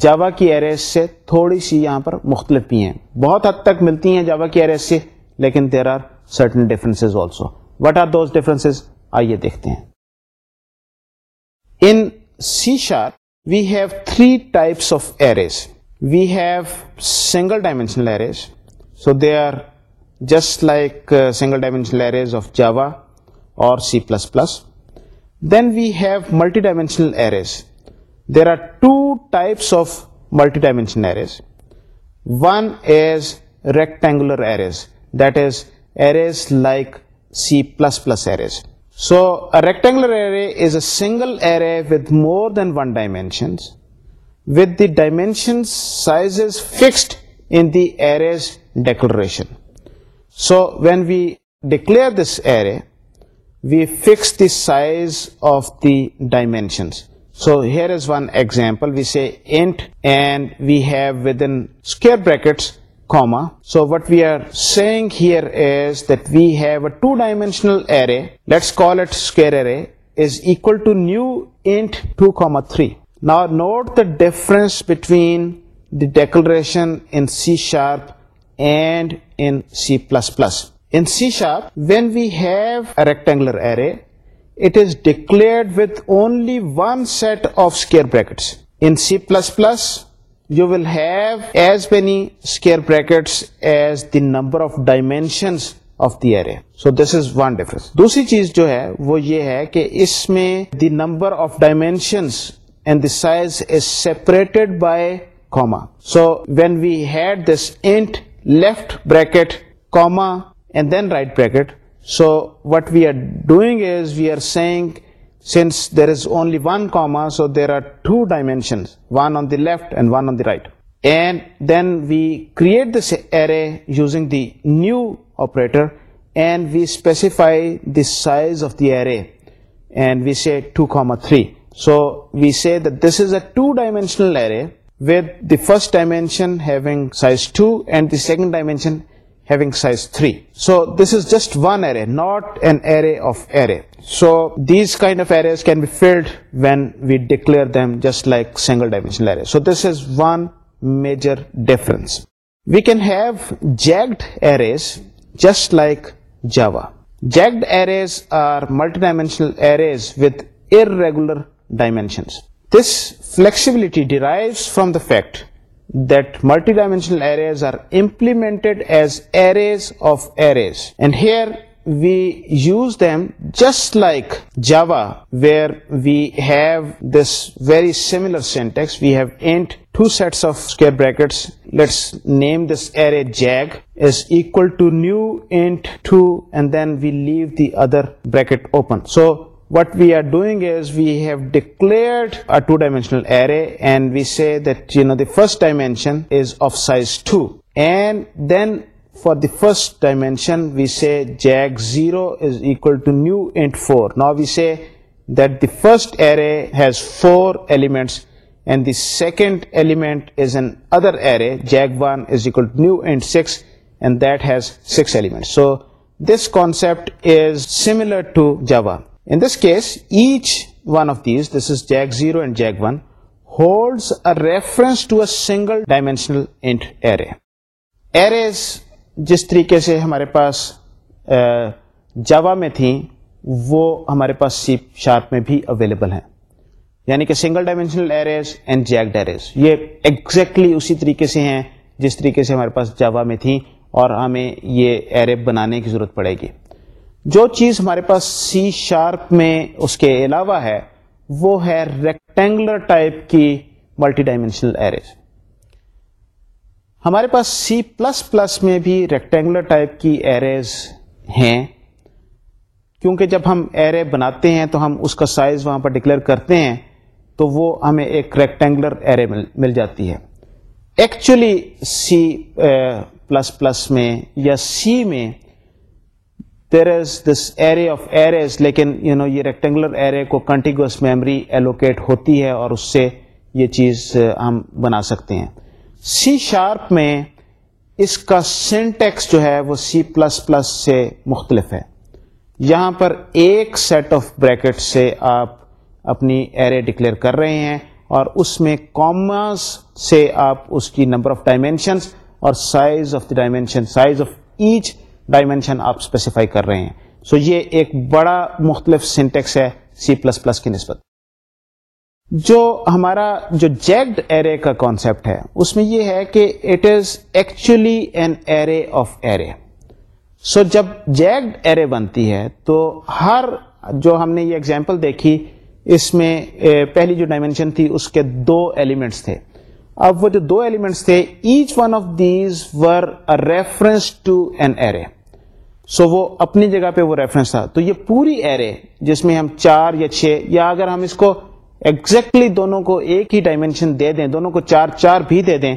جاوا کی ایریز سے تھوڑی سی یہاں پر مختلف بھی ہیں بہت حد تک ملتی ہیں جاوا کی ایریز سے لیکن there are certain difference also what are those difference آئیے دیکھتے ہیں in C sharp we have three types of arrays we have single dimensional arrays so they are just like single dimensional arrays of Java or C plus plus then we have multi dimensional arrays there are two types of multi dimensional arrays one is rectangular arrays that is arrays like C++ arrays. So a rectangular array is a single array with more than one dimensions, with the dimensions sizes fixed in the array's declaration. So when we declare this array, we fix the size of the dimensions. So here is one example. We say int and we have within square brackets declaration when we've rectangular array it is declared with only one set of square brackets plus you will have as many square brackets as the number of dimensions of the array so this is one difference دوسری چیز جو ہے وہ یہ ہے کہ اس میں the number of dimensions and the size is separated by comma so when we had this int left bracket comma and then right bracket so what we are doing is we are saying the new we specify the size of array and we see two comma three so we see this is a two dimensional array with the first having size two and the second dimension having size 3. So this is just one array, not an array of array. So these kind of arrays can be filled when we declare them just like single dimensional array. So this is one major difference. We can have jagged arrays just like Java. Jagged arrays are multidimensional arrays with irregular dimensions. This flexibility derives from the fact that multidimensional arrays are implemented as arrays of arrays. And here we use them just like Java, where we have this very similar syntax. We have int, two sets of square brackets. Let's name this array jag is equal to new int 2, and then we leave the other bracket open. So first array jag one is equals six element so this concept is similar to Java in this case each one of these this is jag zero and jag one holds a reference to a single dimensional and array arrays جس طریقے سے ہمارے پاس جوا میں تھیں وہ ہمارے پاس سی شارپ میں بھی اویلیبل ہیں یعنی کہ single dimensional arrays and jagged arrays یہ ایگزیکٹلی exactly اسی طریقے سے ہیں جس طریقے سے ہمارے پاس جوا میں تھیں اور ہمیں یہ ایرے بنانے کی ضرورت پڑے گی جو چیز ہمارے پاس سی شارپ میں اس کے علاوہ ہے وہ ہے ریکٹینگولر ٹائپ کی ملٹی ڈائمینشنل ایرز ہمارے پاس سی پلس پلس میں بھی ریکٹینگولر ٹائپ کی ایریز ہیں کیونکہ جب ہم ایرے بناتے ہیں تو ہم اس کا سائز وہاں پر ڈکلیئر کرتے ہیں تو وہ ہمیں ایک ریکٹینگولر ایرے مل جاتی ہے ایکچولی سی پلس پلس میں یا سی میں there is this array of لیکن یو نو یہ ریکٹینگولر ایرے کو کنٹیگوس میموری ایلوکیٹ ہوتی ہے اور اس سے یہ چیز uh, ہم بنا سکتے ہیں سی شارپ میں اس کا سینٹیکس جو ہے وہ سی پلس پلس سے مختلف ہے یہاں پر ایک سیٹ آف بریکٹ سے آپ اپنی ایرے ڈکلیئر کر رہے ہیں اور اس میں کامرس سے آپ اس کی نمبر آف ڈائمینشنس اور size of the dimension size of each dimension آپ اسپیسیفائی کر رہے ہیں سو یہ ایک بڑا مختلف سینٹیکس ہے سی پلس پلس کی نسبت جو ہمارا جو جیکڈ ایرے کا کانسیپٹ ہے اس میں یہ ہے کہ it is actually an array of array so جب جیکڈ ایرے بنتی ہے تو ہر جو ہم نے یہ ایگزامپل دیکھی اس میں پہلی جو ڈائمینشن تھی اس کے دو ایلیمنٹس تھے اب وہ جو دو ایلیمنٹس تھے each one of these were reference to an array so وہ اپنی جگہ پہ وہ ریفرنس تھا تو یہ پوری ایرے جس میں ہم چار یا چھ یا اگر ہم اس کو ایگزیکٹلی دونوں کو ایک ہی ڈائمینشن دے دیں دونوں کو چار چار بھی دے دیں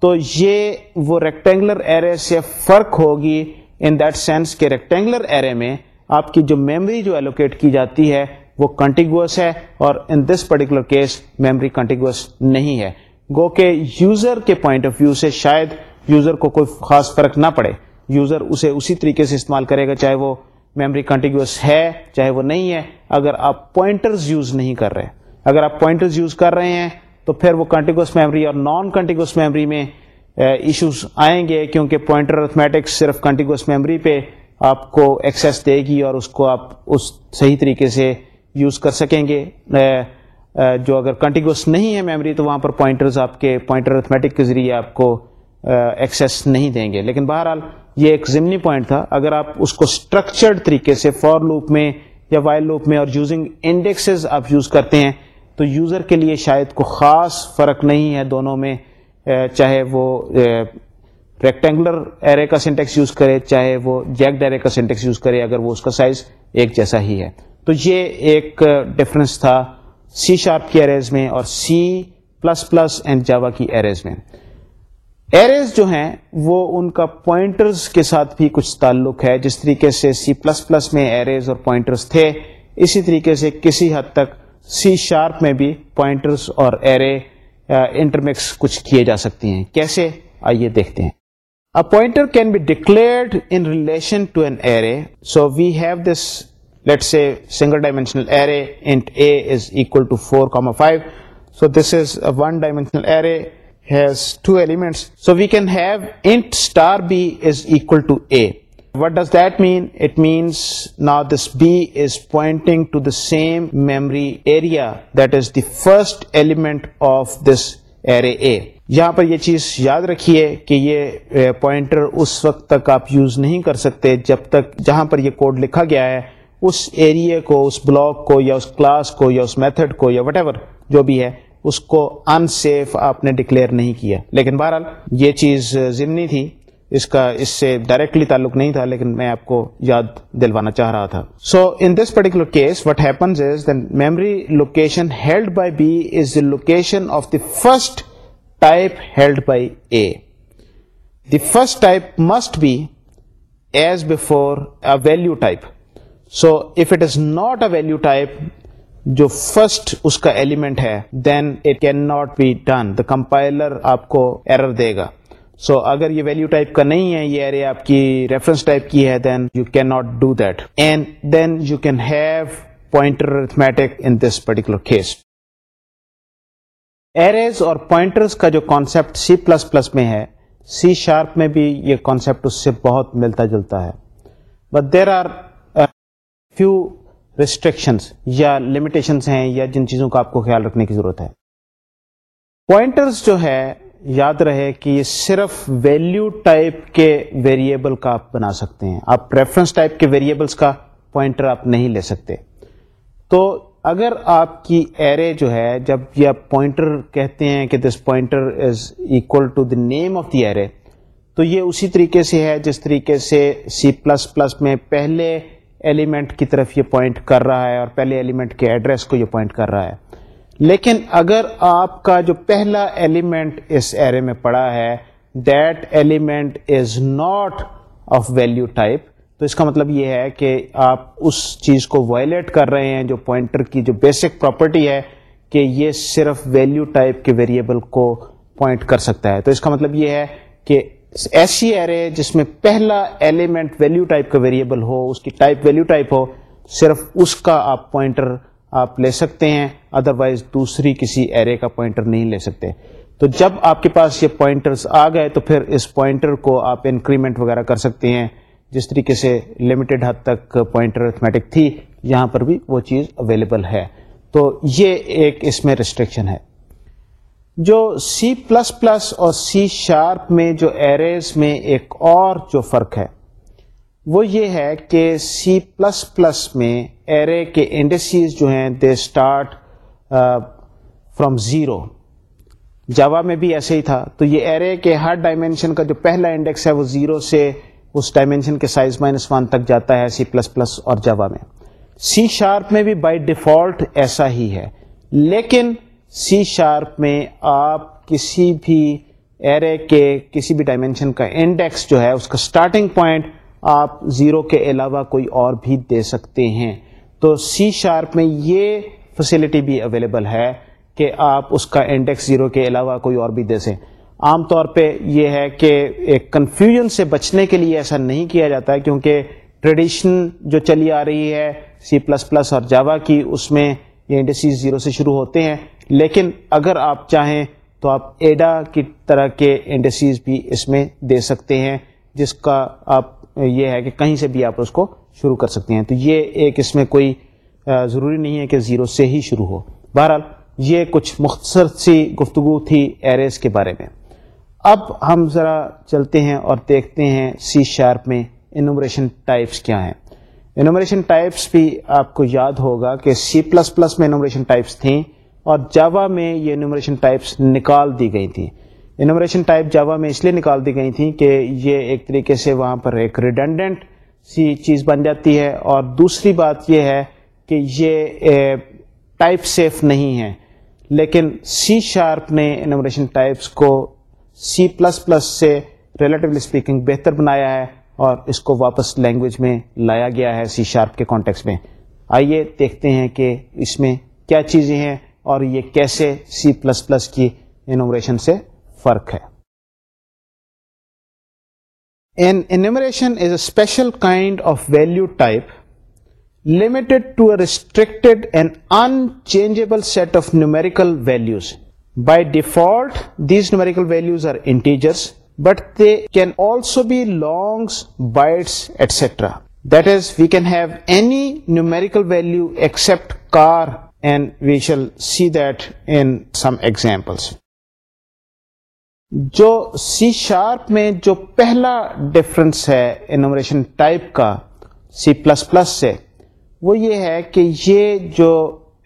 تو یہ وہ ریکٹینگولر ایرے سے فرق ہوگی ان دیٹ سینس کے ریکٹینگولر ایرے میں آپ کی جو میموری جو ایلوکیٹ کی جاتی ہے وہ کنٹینگوس ہے اور in this particular case memory contiguous نہیں ہے گو کہ یوزر کے پوائنٹ آف ویو سے شاید یوزر کو کوئی خاص فرق نہ پڑے یوزر اسے اسی طریقے سے استعمال کرے گا چاہے وہ میموری کنٹینیوس ہے چاہے وہ نہیں ہے اگر آپ پوائنٹرز یوز نہیں کر رہے اگر آپ پوائنٹرز یوز کر رہے ہیں تو پھر وہ کنٹینیوس میموری اور نان کنٹینیوس میموری میں ایشوز آئیں گے کیونکہ پوائنٹر اتھمیٹکس صرف کنٹینیوس میموری پہ آپ کو ایکسیس دے گی اور اس کو آپ اس صحیح طریقے سے یوز کر سکیں گے جو اگر کنٹینیوس نہیں ہے میموری تو وہاں پر پوائنٹرز آپ کے پوائنٹر اتھمیٹک کے ذریعے آپ کو ایکسیس نہیں دیں گے لیکن بہرحال یہ ایک ضمنی پوائنٹ تھا اگر آپ اس کو اسٹرکچرڈ طریقے سے فور لوپ میں یا وائل لوپ میں اور یوزنگ انڈیکسز آپ یوز کرتے ہیں تو یوزر کے لیے شاید کو خاص فرق نہیں ہے دونوں میں چاہے وہ ریکٹینگولر ایرے کا سینٹیکس یوز کرے چاہے وہ جیک ڈیرے کا سینٹیکس یوز کرے اگر وہ اس کا سائز ایک جیسا ہی ہے تو یہ ایک ڈفرنس تھا سی شارپ کی ایریز میں اور C plus plus and Java کی ایریز میں ایرز جو ہیں وہ ان کا پوائنٹرز کے ساتھ بھی کچھ تعلق ہے جس طریقے سے سی پلس پلس میں ایرز اور پوائنٹرز تھے اسی طریقے سے کسی حد تک سی شارپ میں بھی پوائنٹرز اور ایرے انٹرمکس کچھ کیے جا سکتے ہیں کیسے آئیے دیکھتے ہیں so we have this let single dimensional array one dimensional array so we can have star B is equal to a what to the it means نا this B is pointing first element of this array یہاں پر یہ چیز یاد رکھیے کہ یہ pointer اس وقت تک آپ یوز نہیں کر سکتے جب تک جہاں پر یہ کوڈ لکھا گیا ہے اس ایریے کو اس بلاک کو یا اس کلاس کو یا اس میتھڈ کو یا وٹ ایور جو بھی ہے اس کو ان سیف آپ نے ڈکلیئر نہیں کیا لیکن بہرحال یہ چیز ضمنی تھی اس کا اس سے ڈائریکٹلی تعلق نہیں تھا لیکن میں آپ کو یاد دلوانا چاہ رہا تھا so in this particular case what happens is then memory location held by B is the location of the first held by a the first type must be as before a value type so if it is not a value type جو first اس کا element ہے then it can not be done the compiler آپ کو error دے گا so so, اگر یہ ویلو ٹائپ کا نہیں ہے یہ آپ کی کی ریفرنس ٹائپ ہے then then you you can can not do that and have pointer in this particular case arrays اور پوائنٹرس کا جو کانسیپٹ سی پلس پلس میں ہے سی شارپ میں بھی یہ کانسپٹ اس سے بہت ملتا جلتا ہے but there are few restrictions یا لمیٹیشنس ہیں یا جن چیزوں کا آپ کو خیال رکھنے کی ضرورت ہے پوائنٹرس جو ہے یاد رہے کہ یہ صرف ویلیو ٹائپ کے ویریبل کا آپ بنا سکتے ہیں آپ ٹائپ کے ویریبلس کا پوائنٹر آپ نہیں لے سکتے تو اگر آپ کی ایرے جو ہے جب یہ آپ پوائنٹر کہتے ہیں کہ this pointer is equal to the name of the array تو یہ اسی طریقے سے ہے جس طریقے سے سی پلس پلس میں پہلے ایلیمنٹ کی طرف یہ پوائنٹ کر رہا ہے اور پہلے ایلیمنٹ کے ایڈریس کو یہ پوائنٹ کر رہا ہے لیکن اگر آپ کا جو پہلا ایلیمنٹ اس ایرے میں پڑا ہے that element is not of value type تو اس کا مطلب یہ ہے کہ آپ اس چیز کو وائلیٹ کر رہے ہیں جو پوائنٹر کی جو بیسک پراپرٹی ہے کہ یہ صرف ویلیو ٹائپ کے ویریبل کو پوائنٹ کر سکتا ہے تو اس کا مطلب یہ ہے کہ ایسی ایرے جس میں پہلا ایلیمنٹ ویلیو ٹائپ کا ویریبل ہو اس کی ٹائپ ویلیو ٹائپ ہو صرف اس کا آپ پوائنٹر آپ لے سکتے ہیں ادروائز دوسری کسی ایرے کا پوائنٹر نہیں لے سکتے تو جب آپ کے پاس یہ پوائنٹرس آ گئے تو پھر اس پوائنٹر کو آپ انکریمنٹ وغیرہ کر سکتے ہیں جس طریقے سے لمیٹڈ حد تک پوائنٹر اتھمیٹک تھی یہاں پر بھی وہ چیز اویلیبل ہے تو یہ ایک اس میں ریسٹرکشن ہے جو سی پلس پلس اور سی شارپ میں جو ایریز میں ایک اور جو فرق ہے وہ یہ ہے کہ سی پلس پلس میں ایرے کے انڈیسیز جو ہیں they start from zero Java میں بھی ایسے ہی تھا تو یہ ایرے کے ہر ڈائمینشن کا جو پہلا انڈیکس ہے وہ زیرو سے اس ڈائمینشن کے سائز مائنس ون تک جاتا ہے سی پلس پلس اور جوا میں سی شارپ میں بھی بائی ڈیفالٹ ایسا ہی ہے لیکن سی شارپ میں آپ کسی بھی ایرے کے کسی بھی ڈائمینشن کا انڈیکس جو ہے اس کا اسٹارٹنگ پوائنٹ آپ زیرو کے علاوہ کوئی اور بھی دے سکتے ہیں تو سی شارپ میں یہ فیسلٹی بھی اویلیبل ہے کہ آپ اس کا انڈیکس زیرو کے علاوہ کوئی اور بھی دے سیں عام طور پہ یہ ہے کہ ایک کنفیوژن سے بچنے کے لیے ایسا نہیں کیا جاتا ہے کیونکہ ٹریڈیشن جو چلی آ رہی ہے سی پلس پلس اور جاوا کی اس میں یہ انڈیسیز زیرو سے شروع ہوتے ہیں لیکن اگر آپ چاہیں تو آپ ایڈا کی طرح کے انڈسریز بھی اس میں دے سکتے ہیں جس کا آپ یہ ہے کہ کہیں سے بھی آپ اس کو شروع کر سکتے ہیں تو یہ ایک اس میں کوئی ضروری نہیں ہے کہ زیرو سے ہی شروع ہو بہرحال یہ کچھ مختصر سی گفتگو تھی ایریز کے بارے میں اب ہم ذرا چلتے ہیں اور دیکھتے ہیں سی شارپ میں انومریشن ٹائپس کیا ہیں انومریشن ٹائپس بھی آپ کو یاد ہوگا کہ سی پلس پلس میں انومریشن ٹائپس تھیں اور جاوا میں یہ انومریشن ٹائپس نکال دی گئی تھیں انومریشن ٹائپ جاوا میں اس لیے نکال دی گئی تھیں کہ یہ ایک طریقے سے وہاں پر ایک ریڈنڈنٹ سی چیز بن جاتی ہے اور دوسری بات یہ ہے کہ یہ ٹائپ سیف نہیں ہے لیکن سی شارپ نے انومریشن ٹائپس کو سی پلس پلس سے ریلیٹولی اسپیکنگ بہتر بنایا ہے اور اس کو واپس لینگویج میں لایا گیا ہے سی شارپ کے کانٹیکس میں آئیے دیکھتے ہیں کہ اس میں کیا چیزیں ہیں اور یہ کیسے سی پلس پلس کی انومریشن سے فرق ہے enumeration is a special kind of value type limited to a restricted and unchangeable set of numerical values by default these numerical values are integers but they can also be longs bytes etcetera that is we can have any numerical value except char جو C sharp میں جو پہلا difference ہے enumeration type کا C plus plus سے وہ یہ ہے کہ یہ جو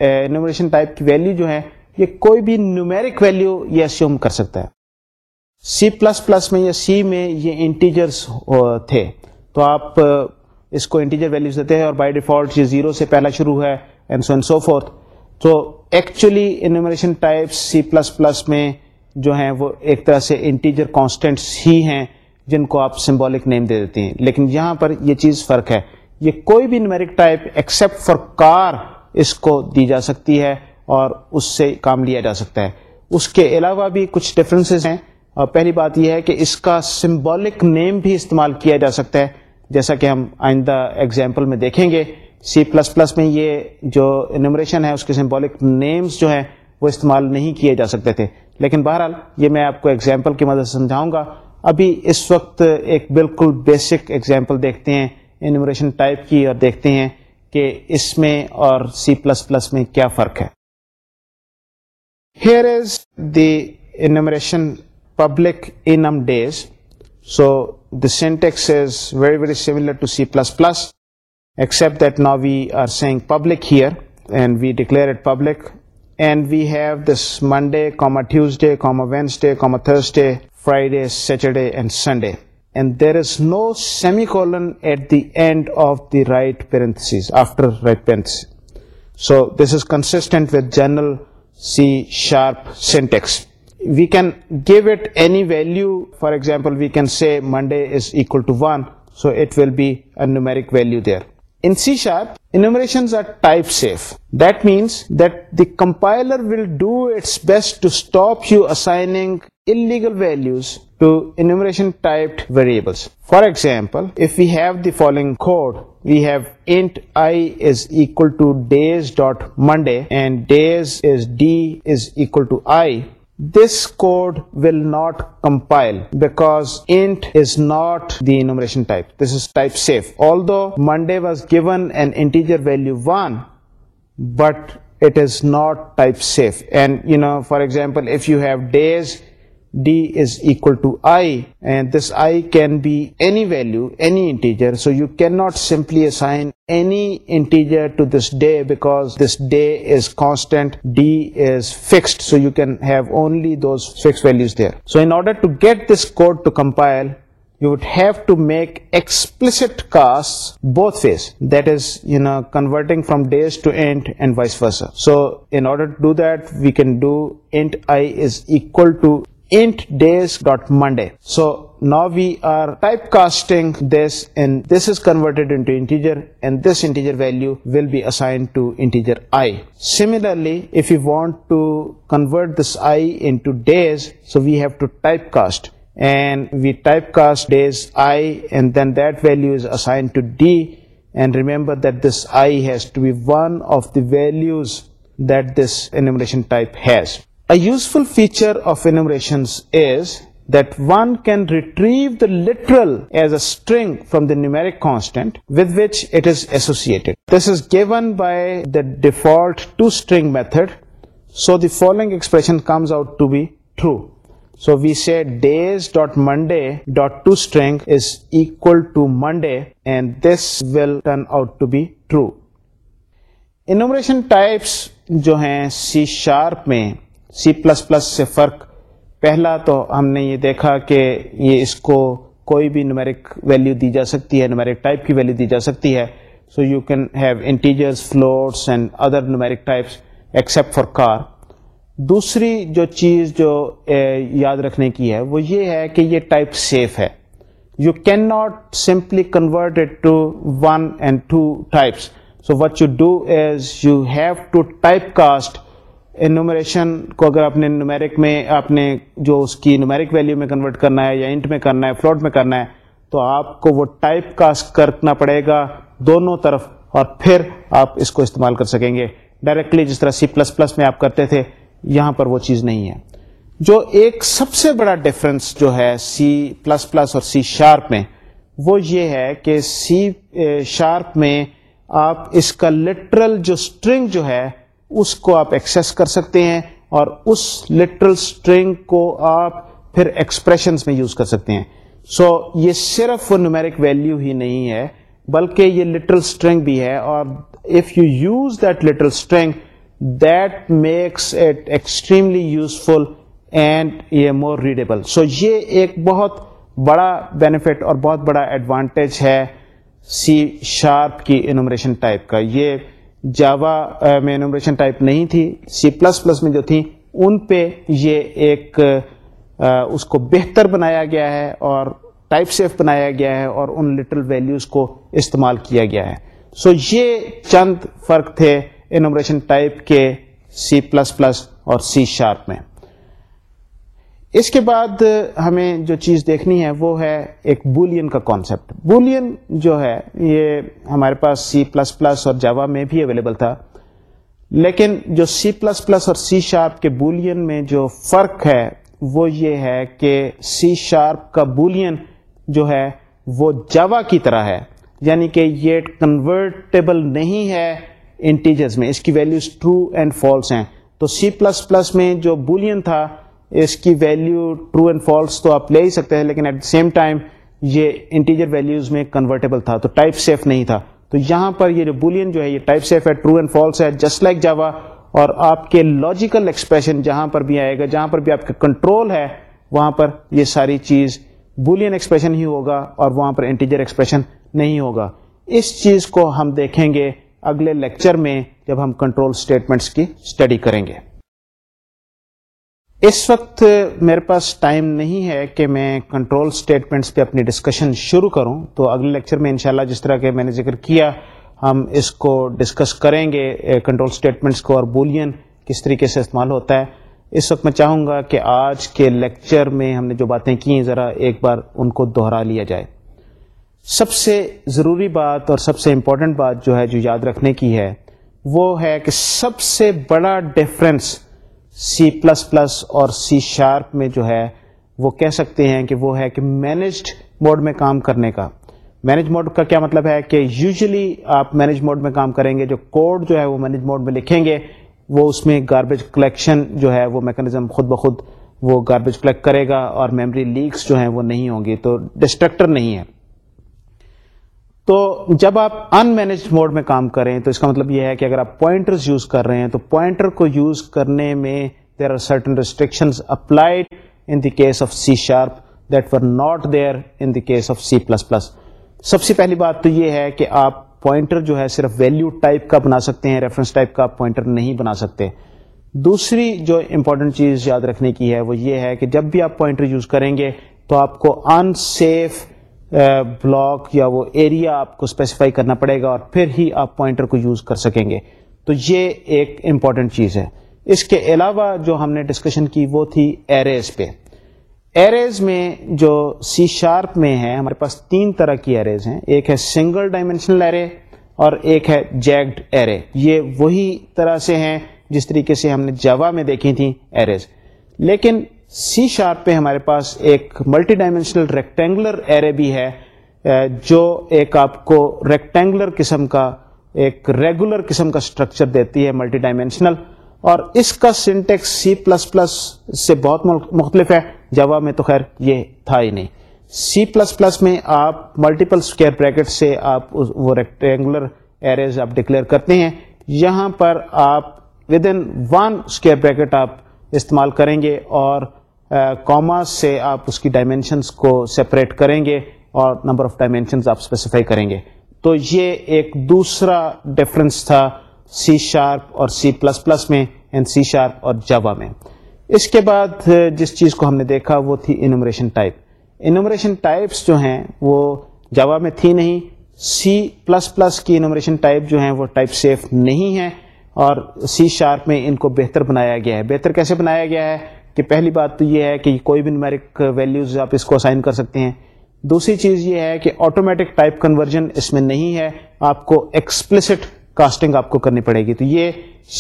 انومریشن eh, ٹائپ کی ویلیو جو ہے یہ کوئی بھی نیومیرک ویلیو یہ اسیوم کر سکتا ہے سی پلس پلس میں یا سی میں یہ انٹیجرس تھے تو آپ اس کو انٹیجر ویلیوز دیتے ہیں اور بائی ڈیفالٹ یہ زیرو سے پہلا شروع ہے and and so so forth تو actually enumeration type C plus plus میں جو ہیں وہ ایک طرح سے انٹیجر کانسٹینٹس ہی ہیں جن کو آپ سمبولک نیم دے دیتے ہیں لیکن یہاں پر یہ چیز فرق ہے یہ کوئی بھی numeric type except for char اس کو دی جا سکتی ہے اور اس سے کام لیا جا سکتا ہے اس کے علاوہ بھی کچھ ڈفرینسز ہیں اور پہلی بات یہ ہے کہ اس کا سمبولک نیم بھی استعمال کیا جا سکتا ہے جیسا کہ ہم آئندہ ایگزامپل میں دیکھیں گے سی پلس پلس میں یہ جو انومریشن ہے اس کے سمبولک نیمز جو ہیں وہ استعمال نہیں کیے جا سکتے تھے لیکن بہرحال یہ میں آپ کو ایگزامپل کی مدد سے سمجھاؤں گا ابھی اس وقت ایک بالکل بیسک ایگزامپل دیکھتے ہیں انومریشن ٹائپ کی اور دیکھتے ہیں کہ اس میں اور سی پلس پلس میں کیا فرق ہے here is the enumeration public in days so syntax is very very similar to C plus plus except that now we are saying public here, and we declare it public, and we have this Monday, Tuesday, Wednesday, Thursday, Friday, Saturday, and Sunday. And there is no semicolon at the end of the right parentheses, after right parentheses. So this is consistent with general C# syntax. We can give it any value. For example, we can say Monday is equal to 1, so it will be a numeric value there. For example following code we have int I is equal to days dot Monday and days is d is equal to I This code will not compile because int is not the enumeration type. This is type safe. Although Monday was given an integer value 1, but it is not type safe. And for example, if you have days D is equal to I, and this I can be any value, any integer. So you cannot simply assign any integer to this day because this day is constant, D is fixed, so you can have only those fixed values there. So in order to get this code to compile, you would have to make explicit casts both ways, that is, converting from days to int and vice versa. So in order to do that, we can do int I is equal to so now we are type casting then that value is assigned remember that this I has to be one of the values that this enumeration type has useful feature of enums is that one can retrieve the literal as a from the numerics as this is given by the default to string method so the following expression comes out to be true so we see days dot Monday dot to string is equal to Monday and this will turn out to be true enumeration types جو ہیں C sharp میں C plus plus سے فرق پہلا تو ہم نے یہ دیکھا کہ یہ اس کو کوئی بھی نمیرک ویلیو دی جا سکتی ہے نمیرک ٹائپ کی ویلیو دی جا سکتی ہے so you can have integers floats and other numeric types except for char دوسری جو چیز جو یاد رکھنے کی ہے وہ یہ ہے کہ یہ ٹائپ سیف ہے you can not simply it to one and two types so what you do is you have to type cast enumeration کو اگر آپ نے نومیرک میں آپ نے جو اس کی نومیرک ویلیو میں کنورٹ کرنا ہے یا انٹ میں کرنا ہے فلوٹ میں کرنا ہے تو آپ کو وہ ٹائپ کاسٹ کرنا پڑے گا دونوں طرف اور پھر آپ اس کو استعمال کر سکیں گے ڈائریکٹلی جس طرح سی پلس پلس میں آپ کرتے تھے یہاں پر وہ چیز نہیں ہے جو ایک سب سے بڑا ڈفرینس جو ہے سی پلس پلس اور سی شارپ میں وہ یہ ہے کہ سی شارپ eh, میں آپ اس کا لٹرل جو اسٹرنگ جو ہے اس کو آپ ایکسیس کر سکتے ہیں اور اس لٹرل اسٹرنگ کو آپ پھر ایکسپریشنس میں یوز کر سکتے ہیں سو so, یہ صرف نومیرک ویلیو ہی نہیں ہے بلکہ یہ لٹرل اسٹرنگ بھی ہے اور if you use that literal string that makes it extremely useful and یہ اے مور ریڈیبل سو یہ ایک بہت بڑا بینیفٹ اور بہت بڑا ایڈوانٹیج ہے سی شارپ کی انومریشن ٹائپ کا یہ جاوا میں انومریشن ٹائپ نہیں تھی سی پلس پلس میں جو تھیں ان پہ یہ ایک اس کو بہتر بنایا گیا ہے اور ٹائپ سیف بنایا گیا ہے اور ان لٹل ویلیوز کو استعمال کیا گیا ہے سو یہ چند فرق تھے انومریشن ٹائپ کے سی پلس پلس اور سی شارپ میں اس کے بعد ہمیں جو چیز دیکھنی ہے وہ ہے ایک بولین کا کانسیپٹ بولین جو ہے یہ ہمارے پاس سی پلس پلس اور جاوا میں بھی اویلیبل تھا لیکن جو سی پلس پلس اور سی شارپ کے بولین میں جو فرق ہے وہ یہ ہے کہ سی شارپ کا بولین جو ہے وہ جاوا کی طرح ہے یعنی کہ یہ کنورٹیبل نہیں ہے انٹیجرز میں اس کی ویلیوز ٹرو اینڈ فالس ہیں تو سی پلس پلس میں جو بولین تھا اس کی ویلیو ٹرو اینڈ فالس تو آپ لے ہی سکتے ہیں لیکن ایٹ دا سیم ٹائم یہ انٹیجر ویلیوز میں کنورٹیبل تھا تو ٹائپ سیف نہیں تھا تو یہاں پر یہ جو بولین جو ہے یہ ٹائپ سیف ہے ٹرو اینڈ فالس ہے جسٹ لائک جاوا اور آپ کے لاجیکل ایکسپریشن جہاں پر بھی آئے گا جہاں پر بھی آپ کا کنٹرول ہے وہاں پر یہ ساری چیز بولین ایکسپریشن ہی ہوگا اور وہاں پر انٹیجر ایکسپریشن نہیں ہوگا اس چیز کو ہم دیکھیں گے اگلے لیکچر میں جب ہم کنٹرول اسٹیٹمنٹس کی اسٹڈی کریں گے اس وقت میرے پاس ٹائم نہیں ہے کہ میں کنٹرول اسٹیٹمنٹس پہ اپنی ڈسکشن شروع کروں تو اگلے لیکچر میں انشاءاللہ جس طرح کے میں نے ذکر کیا ہم اس کو ڈسکس کریں گے کنٹرول اسٹیٹمنٹس کو اور بولین کس طریقے سے استعمال ہوتا ہے اس وقت میں چاہوں گا کہ آج کے لیکچر میں ہم نے جو باتیں کی ہیں ذرا ایک بار ان کو دوہرا لیا جائے سب سے ضروری بات اور سب سے امپورٹنٹ بات جو ہے جو یاد رکھنے کی ہے وہ ہے کہ سب سے بڑا ڈفرینس سی پلس پلس اور سی شارپ میں جو ہے وہ کہہ سکتے ہیں کہ وہ ہے کہ مینجڈ موڈ میں کام کرنے کا مینج موڈ کا کیا مطلب ہے کہ یوزلی آپ مینج موڈ میں کام کریں گے جو کوڈ جو ہے وہ مینج موڈ میں لکھیں گے وہ اس میں گاربیج کلیکشن جو ہے وہ میکانزم خود بخود وہ گاربیج کلیکٹ کرے گا اور میموری لیکس جو ہیں وہ نہیں ہوں گی تو ڈسٹرکٹر نہیں ہے تو جب آپ ان مینجڈ موڈ میں کام کریں تو اس کا مطلب یہ ہے کہ اگر آپ پوائنٹرز یوز کر رہے ہیں تو پوائنٹر کو یوز کرنے میں there are certain restrictions applied in the case of C sharp that were not there in the case of C plus plus سب سے پہلی بات تو یہ ہے کہ آپ پوائنٹر جو ہے صرف ویلو ٹائپ کا بنا سکتے ہیں ریفرنس ٹائپ کا پوائنٹر نہیں بنا سکتے دوسری جو امپورٹنٹ چیز یاد رکھنے کی ہے وہ یہ ہے کہ جب بھی آپ پوائنٹر یوز کریں گے تو آپ کو ان سیف بلاک یا وہ ایریا آپ کو اسپیسیفائی کرنا پڑے گا اور پھر ہی آپ پوائنٹر کو یوز کر سکیں گے تو یہ ایک امپورٹنٹ چیز ہے اس کے علاوہ جو ہم نے ڈسکشن کی وہ تھی ایریز پہ ایریز میں جو سی شارپ میں ہے ہمارے پاس تین طرح کی ایریز ہیں ایک ہے سنگل ڈائمینشنل ایرے اور ایک ہے جیگڈ ایرے یہ وہی طرح سے ہیں جس طریقے سے ہم نے جوا میں دیکھی تھیں ایریز لیکن سی شارپ پہ ہمارے پاس ایک ملٹی ڈائمینشنل ریکٹینگولر ایرے بھی ہے جو ایک آپ کو ریکٹینگولر قسم کا ایک ریگولر قسم کا اسٹرکچر دیتی ہے ملٹی ڈائمینشنل اور اس کا سنٹیکس سی پلس پلس سے بہت مختلف ہے جوا میں تو خیر یہ تھا ہی نہیں سی پلس پلس میں آپ ملٹیپل اسکوئر بریکٹ سے آپ وہ ریکٹینگولر ایریز آپ ڈکلیئر کرتے ہیں یہاں پر آپ within one square bracket آپ استعمال کریں گے اور کاما سے آپ اس کی ڈائمینشنس کو سپریٹ کریں گے اور نمبر آف ڈائمینشنز آپ اسپیسیفائی کریں گے تو یہ ایک دوسرا ڈفرینس تھا سی شارپ اور سی پلس پلس میں اینڈ سی شارپ اور جاوا میں اس کے بعد جس چیز کو ہم نے دیکھا وہ تھی انومریشن ٹائپ انومریشن ٹائپس جو ہیں وہ جاوا میں تھی نہیں سی پلس پلس کی انومریشن ٹائپ جو ہیں وہ ٹائپ سیف نہیں ہیں اور سی شارپ میں ان کو بہتر بنایا گیا ہے بہتر کیسے بنایا گیا ہے کہ پہلی بات تو یہ ہے کہ کوئی بھی نمیرک ویلیوز آپ اس کو اسائن کر سکتے ہیں دوسری چیز یہ ہے کہ آٹومیٹک ٹائپ کنورژن اس میں نہیں ہے آپ کو ایکسپلسٹ کاسٹنگ آپ کو کرنی پڑے گی تو یہ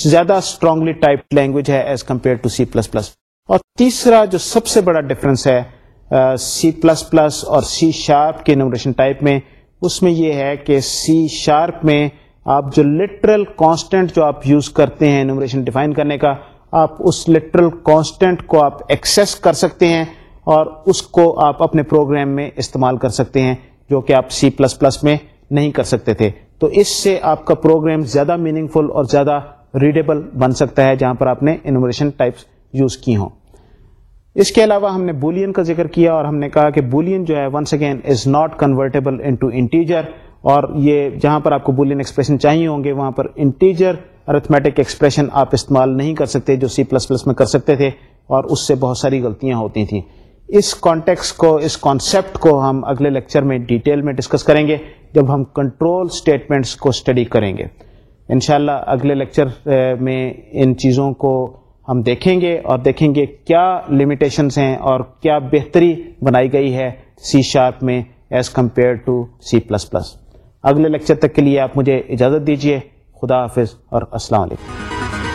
زیادہ اسٹرانگلی ٹائپ لینگویج ہے as compare to C plus plus اور تیسرا جو سب سے بڑا ڈفرینس ہے سی پلس پلس اور سی شارپ کے نمبریشن ٹائپ میں اس میں یہ ہے کہ سی شارپ میں آپ جو لٹرل کانسٹنٹ جو آپ یوز کرتے ہیں نمبریشن ڈیفائن کرنے کا آپ اس لٹرل کانسٹینٹ کو آپ ایکسیس کر سکتے ہیں اور اس کو آپ اپنے پروگرام میں استعمال کر سکتے ہیں جو کہ آپ سی پلس پلس میں نہیں کر سکتے تھے تو اس سے آپ کا پروگرام زیادہ میننگ فل اور زیادہ ریڈیبل بن سکتا ہے جہاں پر آپ نے انووریشن ٹائپس یوز کی ہوں اس کے علاوہ ہم نے بولین کا ذکر کیا اور ہم نے کہا کہ بولین جو ہے once again is not convertible into integer اور یہ جہاں پر آپ کو بولین ایکسپریشن چاہیے ہوں گے وہاں پر انٹیجر ارتھمیٹک ایکسپریشن آپ استعمال نہیں کر سکتے جو سی پلس پلس میں کر سکتے تھے اور اس سے بہت ساری غلطیاں ہوتی تھیں اس کانٹیکس کو اس کانسیپٹ کو ہم اگلے لیکچر میں ڈیٹیل میں ڈسکس کریں گے جب ہم کنٹرول اسٹیٹمنٹس کو اسٹڈی کریں گے انشاءاللہ اگلے لیکچر میں ان چیزوں کو ہم دیکھیں گے اور دیکھیں گے کیا لمیٹیشنس ہیں اور کیا بہتری بنائی گئی ہے سی شارپ میں as compare to C plus plus اگلے لیکچر تک کے لیے آپ مجھے اجازت دیجیے خدا حافظ اور السلام علیکم